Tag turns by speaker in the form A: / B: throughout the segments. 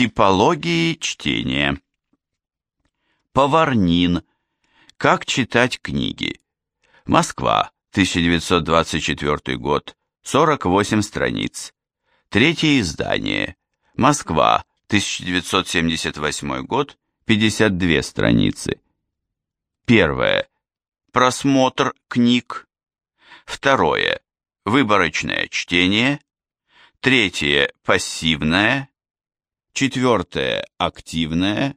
A: Типологии чтения. Поварнин. Как читать книги. Москва, 1924 год, 48 страниц. Третье издание. Москва, 1978 год, 52 страницы. Первое. Просмотр книг. Второе. Выборочное чтение. Третье. Пассивное. Четвертое. Активное.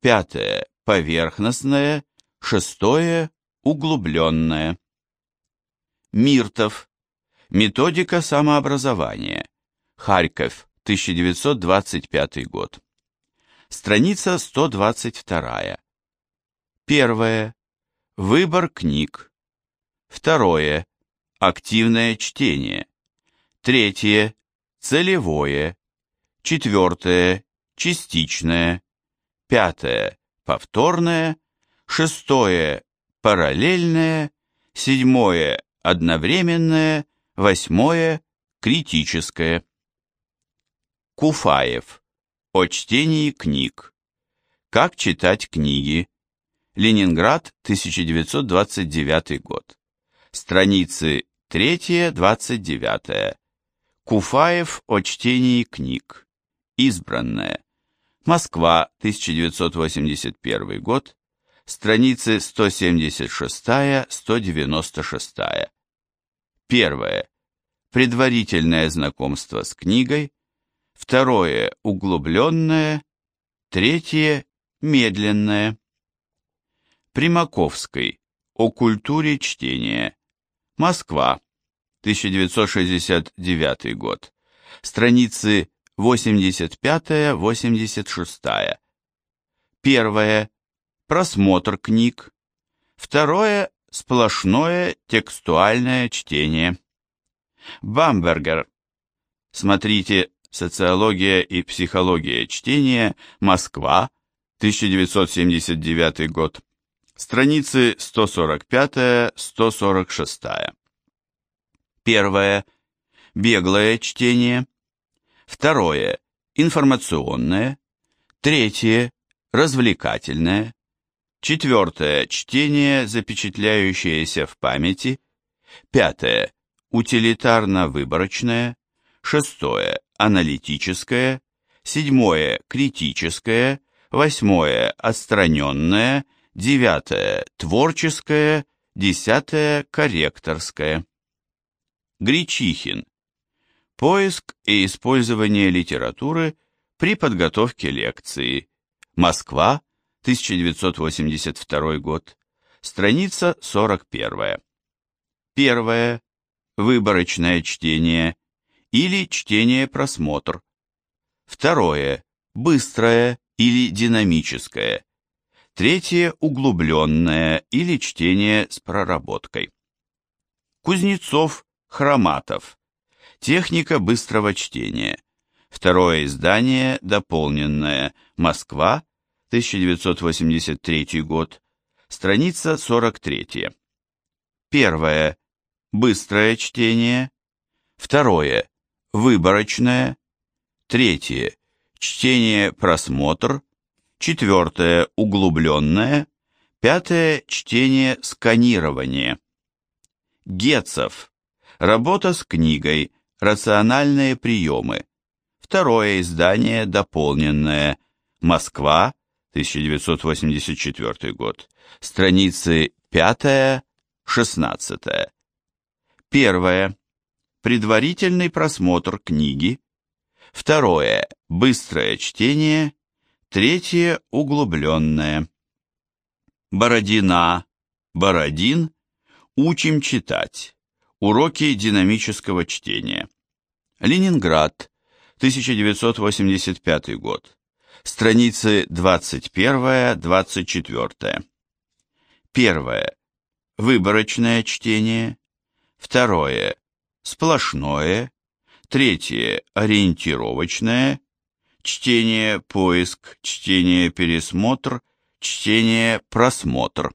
A: Пятое. Поверхностное. Шестое. Углубленное. Миртов. Методика самообразования. Харьков, 1925 год. Страница 122. Первое. Выбор книг. Второе. Активное чтение. Третье. Целевое. Четвертое. Частичное. Пятое. Повторное. Шестое. Параллельное. Седьмое. Одновременное. Восьмое. Критическое. Куфаев. О чтении книг. Как читать книги. Ленинград, 1929 год. Страницы 3-29. Куфаев о чтении книг. Избранное. Москва, 1981 год. Страницы 176-196. Первое. Предварительное знакомство с книгой. Второе. Углубленное. Третье. Медленное. Примаковской. О культуре чтения. Москва. 1969 год. Страницы 85-86. Первое. Просмотр книг. Второе. Сплошное текстуальное чтение. Бамбергер. Смотрите «Социология и психология чтения. Москва. 1979 год». Страницы 145-146. Первое. Беглое чтение. Второе. Информационное. Третье. Развлекательное. Четвертое. Чтение, запечатляющееся в памяти. Пятое. Утилитарно-выборочное. Шестое. Аналитическое. Седьмое. Критическое. Восьмое. Отстраненное девятое – творческое, десятое – корректорское. Гречихин. Поиск и использование литературы при подготовке лекции. Москва, 1982 год. Страница 41. Первое. Выборочное чтение или чтение-просмотр. Второе. Быстрое или динамическое. Третье – углубленное или чтение с проработкой. Кузнецов, Хроматов. Техника быстрого чтения. Второе издание, дополненное. Москва, 1983 год. Страница 43. Первое. Быстрое чтение. Второе. Выборочное. Третье. Чтение-просмотр четвертое – углубленное, пятое – чтение сканирование. Гецов. Работа с книгой, рациональные приемы. Второе издание, дополненное. Москва, 1984 год. Страницы 5-16. Первое. Предварительный просмотр книги. Второе. Быстрое чтение. Третье – углубленное. Бородина, Бородин, учим читать. Уроки динамического чтения. Ленинград, 1985 год. Страницы 21-24. Первое. Выборочное чтение. Второе. Сплошное. Третье. Ориентировочное чтение, поиск, чтение, пересмотр, чтение, просмотр.